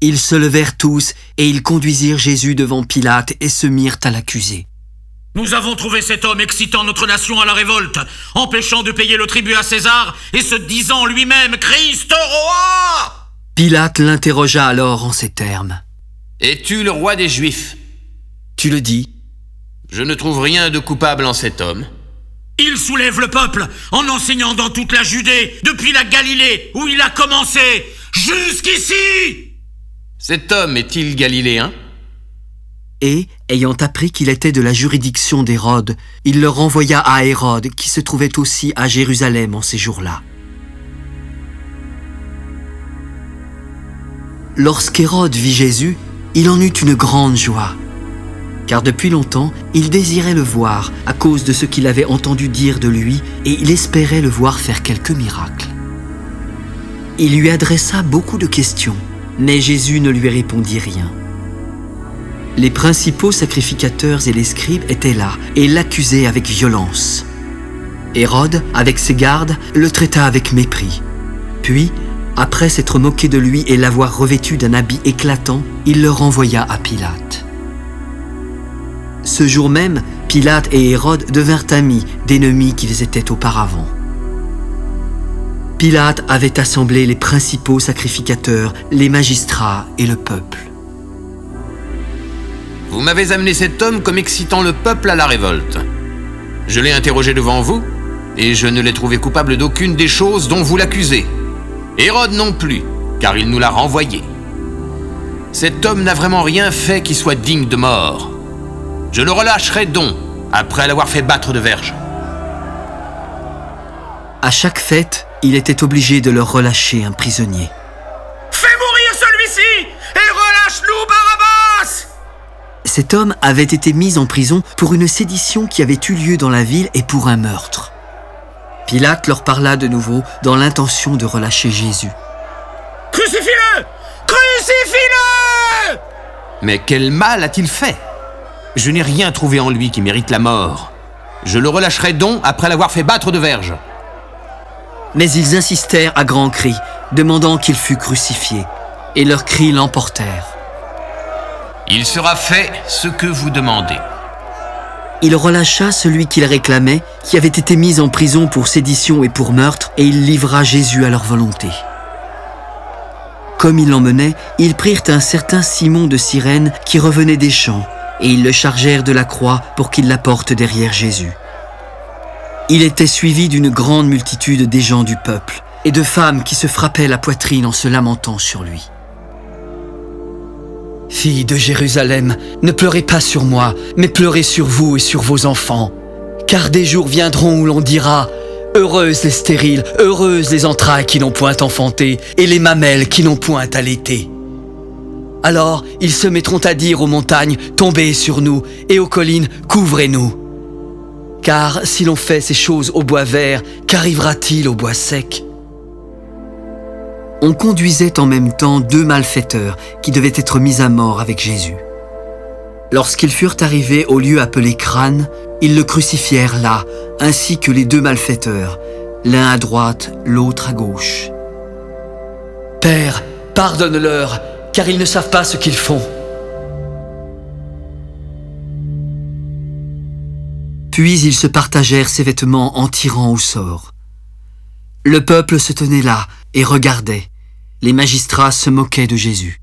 Ils se levèrent tous et ils conduisirent Jésus devant Pilate et se mirent à l'accuser. Nous avons trouvé cet homme excitant notre nation à la révolte, empêchant de payer le tribut à César et se disant lui-même Christ roi Pilate l'interrogea alors en ces termes. Es-tu le roi des Juifs? Tu le dis Je ne trouve rien de coupable en cet homme. Il soulève le peuple en enseignant dans toute la Judée, depuis la Galilée, où il a commencé, jusqu'ici Cet homme est-il galiléen? Et, ayant appris qu'il était de la juridiction d'Hérode, il le renvoya à Hérode, qui se trouvait aussi à Jérusalem en ces jours-là. Lorsqu'Hérode vit Jésus, il en eut une grande joie, car depuis longtemps il désirait le voir à cause de ce qu'il avait entendu dire de lui, et il espérait le voir faire quelques miracles. Il lui adressa beaucoup de questions, mais Jésus ne lui répondit rien. Les principaux sacrificateurs et les scribes étaient là et l'accusaient avec violence. Hérode, avec ses gardes, le traita avec mépris. Puis, après s'être moqué de lui et l'avoir revêtu d'un habit éclatant, il le renvoya à Pilate. Ce jour même, Pilate et Hérode devinrent amis d'ennemis qu'ils étaient auparavant. Pilate avait assemblé les principaux sacrificateurs, les magistrats et le peuple. Vous m'avez amené cet homme comme excitant le peuple à la révolte. Je l'ai interrogé devant vous, et je ne l'ai trouvé coupable d'aucune des choses dont vous l'accusez. Hérode non plus, car il nous l'a renvoyé. Cet homme n'a vraiment rien fait qui soit digne de mort. Je le relâcherai donc, après l'avoir fait battre de verge. À chaque fête, il était obligé de leur relâcher un prisonnier. Fais mourir celui-ci et relâche-nous Barabbas Cet homme avait été mis en prison pour une sédition qui avait eu lieu dans la ville et pour un meurtre. Pilate leur parla de nouveau dans l'intention de relâcher Jésus. Crucifie-le Crucifie-le Mais quel mal a-t-il fait? Je n'ai rien trouvé en lui qui mérite la mort. Je le relâcherai donc après l'avoir fait battre de verge. Mais ils insistèrent à grands cris, demandant qu'il fût crucifié, et leurs cris l'emportèrent. Il sera fait ce que vous demandez. Il relâcha celui qu'il réclamait, qui avait été mis en prison pour sédition et pour meurtre, et il livra Jésus à leur volonté. Comme il l'emmenait, ils prirent un certain Simon de Cyrène qui revenait des champs, et ils le chargèrent de la croix pour qu'il la porte derrière Jésus. Il était suivi d'une grande multitude des gens du peuple, et de femmes qui se frappaient la poitrine en se lamentant sur lui. Fille de Jérusalem, ne pleurez pas sur moi, mais pleurez sur vous et sur vos enfants. Car des jours viendront où l'on dira Heureuses les stériles, heureuses les entrailles qui n'ont point enfanté, et les mamelles qui n'ont point allaité. Alors ils se mettront à dire aux montagnes Tombez sur nous, et aux collines Couvrez-nous. Car si l'on fait ces choses au bois vert, qu'arrivera-t-il au bois sec? On conduisait en même temps deux malfaiteurs qui devaient être mis à mort avec Jésus. Lorsqu'ils furent arrivés au lieu appelé Crâne, ils le crucifièrent là, ainsi que les deux malfaiteurs, l'un à droite, l'autre à gauche. Père, pardonne-leur, car ils ne savent pas ce qu'ils font. Puis ils se partagèrent ses vêtements en tirant au sort. Le peuple se tenait là et regardait. Les magistrats se moquaient de Jésus.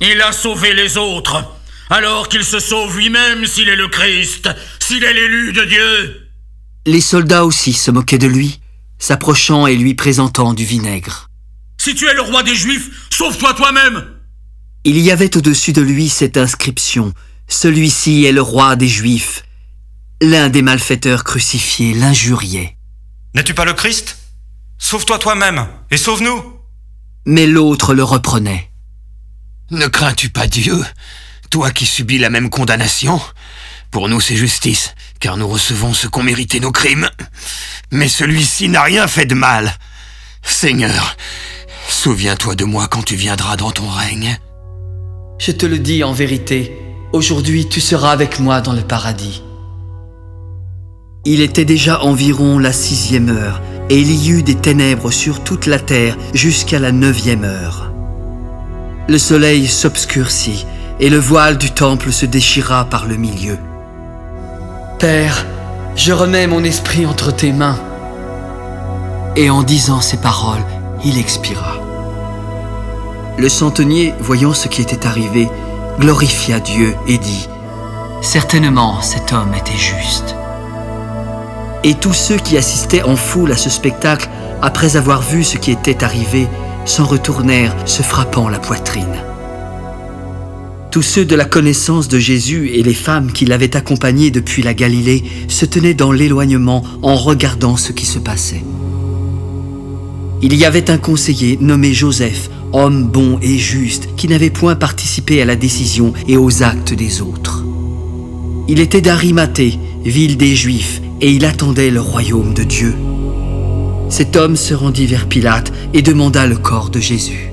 Il a sauvé les autres, alors qu'il se sauve lui-même s'il est le Christ, s'il est l'élu de Dieu. Les soldats aussi se moquaient de lui, s'approchant et lui présentant du vinaigre. Si tu es le roi des Juifs, sauve-toi toi-même Il y avait au-dessus de lui cette inscription Celui-ci est le roi des Juifs. L'un des malfaiteurs crucifiés l'injuriait. N'es-tu pas le Christ? Sauve-toi toi-même et sauve-nous Mais l'autre le reprenait. Ne crains-tu pas Dieu, toi qui subis la même condamnation? Pour nous c'est justice, car nous recevons ce qu'ont mérité nos crimes. Mais celui-ci n'a rien fait de mal. Seigneur, souviens-toi de moi quand tu viendras dans ton règne. Je te le dis en vérité, aujourd'hui tu seras avec moi dans le paradis. Il était déjà environ la sixième heure, et il y eut des ténèbres sur toute la terre jusqu'à la neuvième heure. Le soleil s'obscurcit et le voile du temple se déchira par le milieu. Père, je remets mon esprit entre tes mains. Et en disant ces paroles, il expira. Le centenier, voyant ce qui était arrivé, glorifia Dieu et dit, Certainement cet homme était juste. Et tous ceux qui assistaient en foule à ce spectacle, après avoir vu ce qui était arrivé, s'en retournèrent, se frappant la poitrine. Tous ceux de la connaissance de Jésus et les femmes qui l'avaient accompagné depuis la Galilée se tenaient dans l'éloignement en regardant ce qui se passait. Il y avait un conseiller nommé Joseph, homme bon et juste, qui n'avait point participé à la décision et aux actes des autres. Il était d'Arimathée, ville des Juifs, et il attendait le royaume de Dieu. Cet homme se rendit vers Pilate et demanda le corps de Jésus.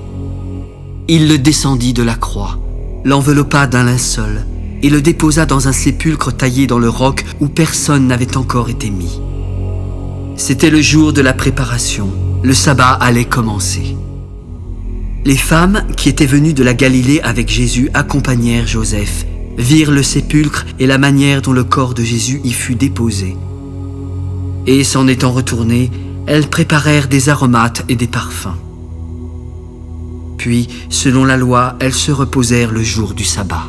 Il le descendit de la croix, l'enveloppa d'un linceul et le déposa dans un sépulcre taillé dans le roc où personne n'avait encore été mis. C'était le jour de la préparation, le sabbat allait commencer. Les femmes qui étaient venues de la Galilée avec Jésus accompagnèrent Joseph virent le sépulcre et la manière dont le corps de Jésus y fut déposé. Et s'en étant retournées, elles préparèrent des aromates et des parfums. Puis, selon la loi, elles se reposèrent le jour du sabbat.